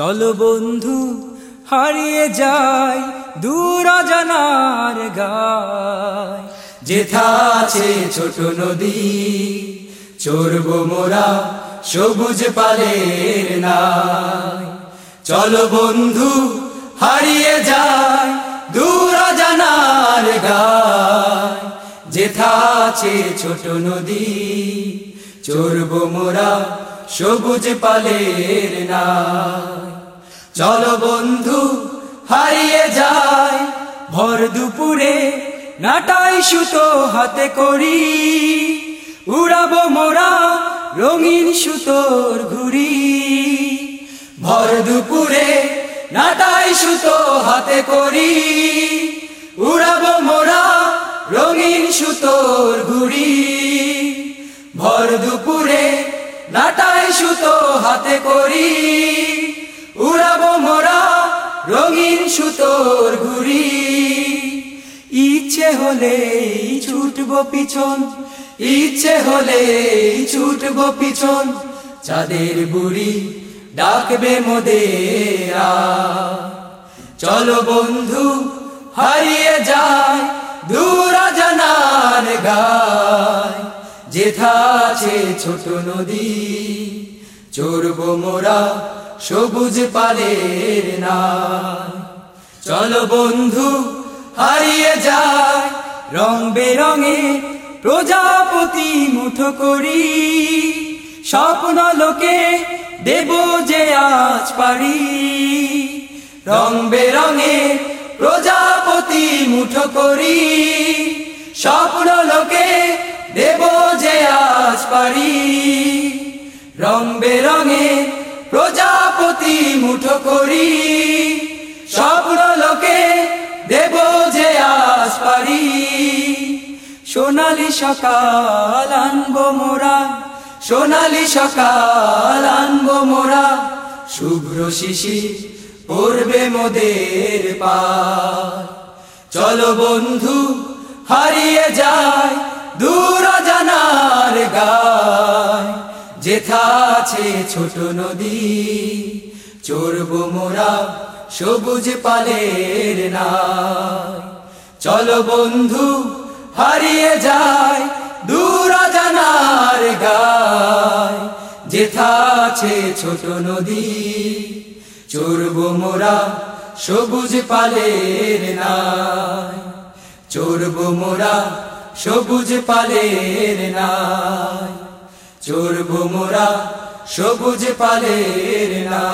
চলো বন্ধু, হারিয়ে যাই দূর জানার গায়। যেথা আছে ছোট নদী, চড়ব মোরা সবুজ পালের নাই চলো বন্ধু, হারিয়ে যায় দূর জানার গায়। যেথা আছে ছোট নদী, চড়ব মোরা সবুজ পালের নাই চলো বন্ধু, হারিয়ে যায় ভর দুপুরে নাটাই সুতো হাতে করি। উড়াবো মোরা রঙিন সুতোর ঘুরি ভর দুপুরে নাটাই সুতো হাতে করি। উড়াবো মোরা রঙিন সুতোর ঘুরি ভর দুপুরে নাটাই সুতো হাতে করি। উড়াবো মোরা রঙিন সুতোর ঘুরি ইচ্ছে হলে ছুটবো পিছন, ইচ্ছে হলে ছুটবো পিছন। চাঁদের বুড়ি ডাকবে মোদেরা। চলো বন্ধু, হারিয়ে যায় দূর জানার গায় যেথা আছে ছোট নদী, চড়বো মোরা সবুজ পালের না চলো বন্ধু, হারিয়ে যায় রং বেরঙে, প্রজাপতি মুঠো করি স্বপ্ন লোকে দেব যে আজ পারি। রং বেরঙে, প্রজাপতি মুঠো করি স্বপ্ন লোকে দেব যে আজ পারি। রং বেরঙে প্রজাপতি মুঠো করি, স্বপ্ন লোকে দেব যে আজ পারি। সোনালি সকাল আনব মোরা, সোনালি সকাল আনব মোরা। শুভ্র শিশি পড়বে মোদের পার। চলো বন্ধু, হারিয়ে যায় দূর জানার গায়। যেথা আছে ছোট নদী চড়বো মোরা সবুজ পালের নাই। চলো বন্ধু, হারিয়ে যায় দূর জানার গায় যেথা আছে ছোট নদী, চড়বো মোরা সবুজ পালের নাই। চড়বো মোরা সবুজ পালের নাই। চড়বো মোরা সবুজ পালের নাই।